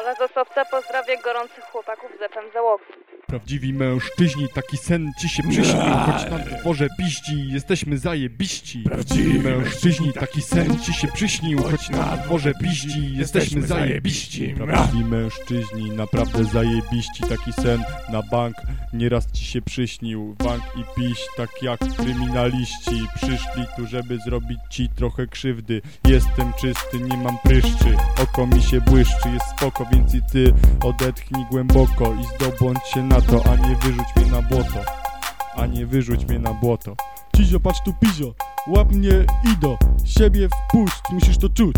Ola Zasowca pozdrawia gorących chłopaków z FM załogi. Prawdziwi mężczyźni, taki sen ci się przyśnił, choć na dworze piści, jesteśmy zajebiści. Prawdziwi mężczyźni, taki sen ci się przyśnił, choć na dworze piści, jesteśmy zajebiści. Prawdziwi mężczyźni, naprawdę zajebiści, taki sen na bank nieraz ci się przyśnił. Bank i piś, tak jak kryminaliści, przyszli tu, żeby zrobić ci trochę krzywdy. Jestem czysty, nie mam pryszczy, oko mi się błyszczy, jest spoko, więc i ty odetchnij głęboko i zdobądź się na to, a nie wyrzuć mnie na błoto. A nie wyrzuć mnie na błoto. Cizio, patrz tu pizio, łap mnie ido, siebie wpuść, musisz to czuć.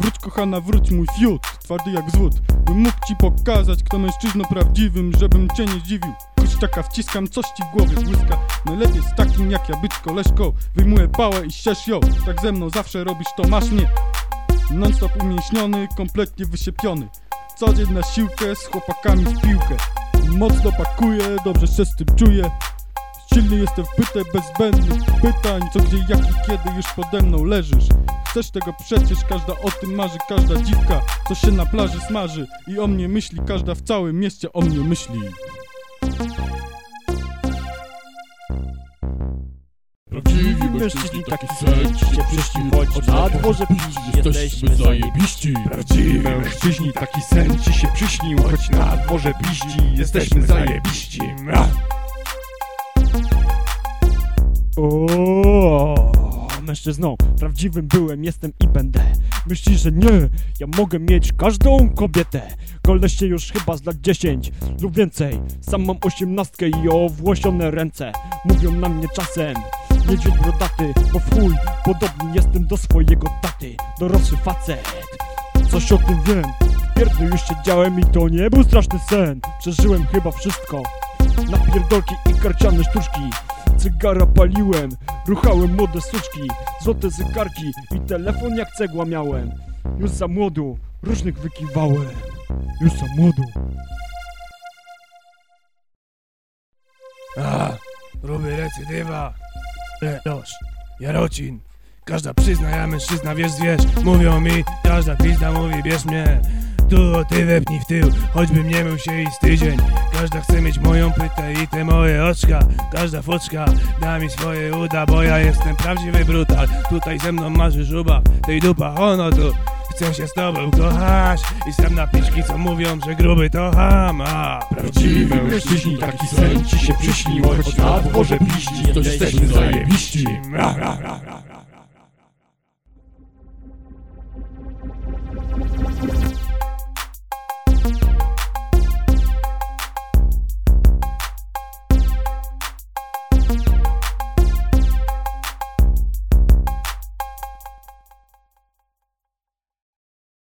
Wróć kochana, wróć mój fiut, twardy jak zwód. Bym mógł ci pokazać, kto mężczyzną prawdziwym, żebym cię nie zdziwił. Kurczaka wciskam, coś ci w głowie błyska. Najlepiej z takim jak ja być koleżką. Wyjmuję pałę i ścież ją, tak ze mną zawsze robisz to, masz mnie. Non-stop umięśniony, kompletnie wysiepiony. Co dzień na siłkę, z chłopakami w piłkę. Mocno pakuję, dobrze się z tym czuję. Silny jestem w pytę bez zbędnych pytań. Co gdzie, jak i kiedy już pode mną leżysz? Chcesz tego przecież, każda o tym marzy Każda dziwka, co się na plaży smaży. I o mnie myśli, każda w całym mieście o mnie myśli Prawdziwi mężczyźni taki sen ci się przyśnił Choć na dworze piści jesteśmy zajebiści. Prawdziwi mężczyźni, taki sen ci się przyśnił, choć na dworze piści, jesteśmy zajebiści. O, mężczyzną prawdziwym byłem, jestem i będę. Myślisz, że nie, ja mogę mieć każdą kobietę. Koleście już chyba z lat 10 lub więcej. Sam mam osiemnastkę i owłosione ręce. Mówią na mnie czasem Niedźwiedź brodaty, bo w chuj Podobny jestem do swojego taty Dorosły facet. Coś o tym wiem Pierdol już siedziałem i to nie był straszny sen. Przeżyłem chyba wszystko. Napierdolki i karciane sztuczki. Cygara paliłem, ruchałem młode suczki. Złote zegarki i telefon jak cegła miałem. Już za młodu, różnych wykiwałem. Już za młodu. A, robię recydywa. Dosz, Jarocin. Każda przyzna, ja mężczyzna, wiesz, wiesz. Mówią mi, każda pizda mówi, bierz mnie. Tu ty wepnij w tył, choćbym nie mył się i z tydzień. Każda chce mieć moją pytę i te moje oczka. Każda foczka da mi swoje uda, bo ja jestem prawdziwy brutal. Tutaj ze mną marzy żuba, tej dupa, ono tu. Chcę się z tobą kochać i sam na piczki, co mówią, że gruby to hama. Prawdziwi mężczyźni, taki sen ci się przyśnił, choć na dworze piści, jesteśmy zajebiści. Ra, ra, ra, ra.